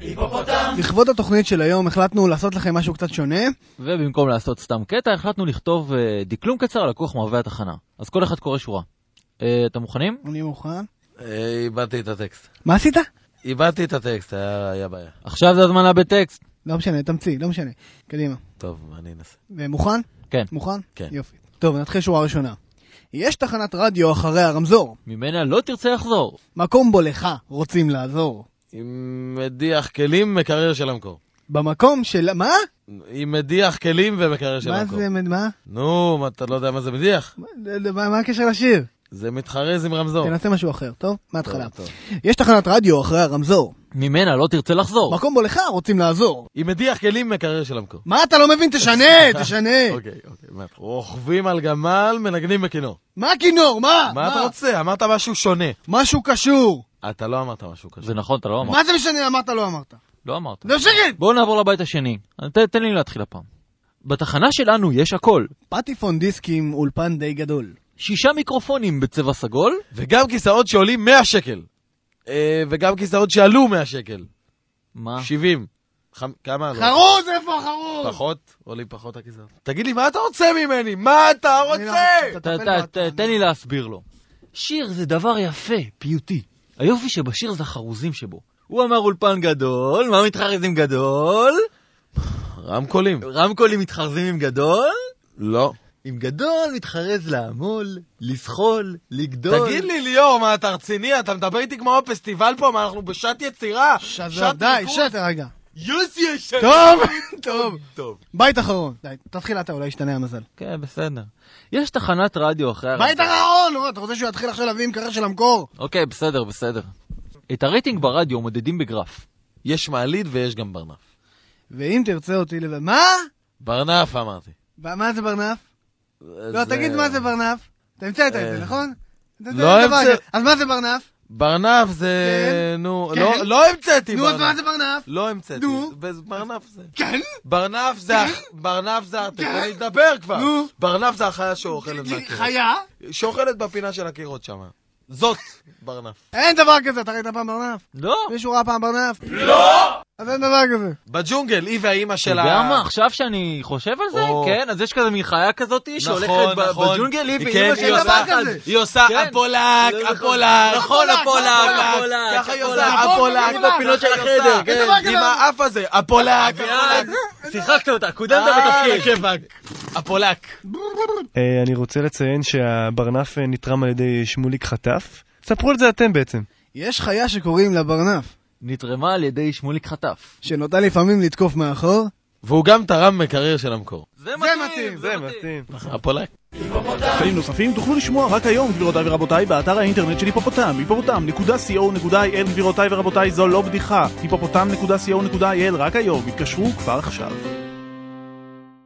היפופוטם! לכבוד התוכנית של היום החלטנו לעשות לכם משהו קצת שונה. ובמקום לעשות סתם קטע, החלטנו לכתוב אה, דקלום קצר על לקוח מהווה התחנה. אז כל אחד קורא שורה. אה, אתם מוכנים? אני מוכן. אה, איבדתי את הטקסט. מה עשית? איבדתי את הטקסט, היה היה בעיה. עכשיו זה הזמן לאבד טקסט. לא משנה, תמציא, לא משנה. קדימה. טוב, אני אנסה. ומוכן? כן. מוכן? כן. יופי. טוב, נתחיל שורה ראשונה. יש תחנת רדיו אחרי הרמזור, ממנה לא תרצה לחזור. מקום בו לך רוצים לעזור. עם מדיח כלים, מקרר של המקור. במקום של... מה? עם מדיח כלים ומקרר של מה המקור. זה... מה? נו, מה, אתה לא יודע מה זה מדיח? מה- מה מה הקשר לשיר? זה מתחרז עם רמזור. תנסה משהו אחר, טוב? מההתחלה. יש תחנת רדיו אחרי הרמזור, ממנה לא תרצה לחזור. מקום בו לך רוצים לעזור. עם מדיח כלים, מקרר של המקור. מה אתה לא מבין? תשנה, תשנה. אוקיי, אוקיי. מה, רוכבים על גמל, מנגנים בכינור. מה כינור? מה? מה אתה רוצה? אמרת משהו שונה. משהו קשור. אתה לא אמרת משהו כזה. זה נכון, אתה לא אמרת. מה זה משנה? אמרת, לא אמרת. לא אמרת. זה שקט! בואו נעבור לבית השני. ת- תן לי להתחיל הפעם. בתחנה שלנו יש הכל. פטיפון דיסקים, אולפן די גדול. שישה מיקרופונים בצבע סגול, וגם כיסאות שעולים 100 שקל. אה, וגם כיסאות שעלו 100 שקל. מה? 70. חמ- כמה? לא. חרוז, איפה החרוז? פחות? עולים פחות הכיסאות. תגיד לי, מה אתה רוצה ממני? מה אתה לא רוצה? תן לי להסביר לו. שיר זה דבר יפה, פיוטי. היופי שבשיר זה החרוזים שבו. הוא אמר אולפן גדול, מה מתחרז עם גדול? רמקולים. רמקולים מתחרזים עם גדול? לא. עם גדול מתחרז לעמול, לזחול, לגדול. תגיד לי, ליאור, מה אתה רציני? אתה מדבר איתי כמו בפסטיבל פה? מה, אנחנו בשעת יצירה? שזר, די? שט רגע. יוסי ישן. טוב, טוב. טוב. בית אחרון. די, תתחיל אתה, אולי ישתנה המזל. כן, בסדר. יש תחנת רדיו אחרי הרדיו. בית אחרון! נו, אתה רוצה שהוא יתחיל עכשיו להביא עם קרר של המקור? אוקיי, בסדר, בסדר. את הרייטינג ברדיו מודדים בגרף. יש מעלית ויש גם ברנף. ואם תרצה אותי לב... מה? ברנף אמרתי. מה זה ברנף? לא, תגיד מה זה ברנף. אתה המצאת את זה, אה, נכון? לא דבר המצא- כזה. אז מה זה ברנף? ברנף זה... כן. נו, כן. לא- לא המצאתי נו, אז מה ברנף. זה ברנף? לא המצאתי. נו. ברנף זה... כן? ברנף זה... הח- ברנף זה... תן לי לדבר כבר. נו. ברנף זה החיה שאוכלת מהקירות. חיה? שאוכלת בפינה של הקירות שם. זאת ברנף. אין דבר כזה, אתה ראית פעם ברנף? לא. מישהו ראה פעם ברנף? לא! אין דבר כזה. בג'ונגל, היא והאימא אתה שלה... יודע מה, עכשיו שאני חושב על זה, או. כן, אז יש כזה מין חיה כזאת שהולכת ב- נכון. בג'ונגל, היא כן, ואימא היא שלה דבר כזה. היא עושה כן. הפולק, נכון. הפולק. נכון, הפולק, הפולק. הפולק, ככה היא הפולק. עושה, הפולק. הפולק, בפינות של החדר. כן. עם האף הזה, הפולק, הפולק. שיחקת אותה, קודמת אה, בתפקיד. הפולק. אה, אני רוצה לציין שהברנף אה, נתרם על ידי שמוליק חטף. ספרו על זה אתם בעצם. יש חיה שקוראים לה ברנף, נתרמה על ידי שמוליק חטף. שנוטה לפעמים לתקוף מאחור. והוא גם תרם מקרר של המקור. זה מתאים, זה מתאים. הפולק. תכנים נוספים תוכלו לשמוע רק היום, גבירותיי ורבותיי, באתר האינטרנט של היפופוטם, היפופוטם.co.il, גבירותיי ורבותיי, זו לא בדיחה, היפופוטם.co.il, רק היום, התקשרו כבר עכשיו.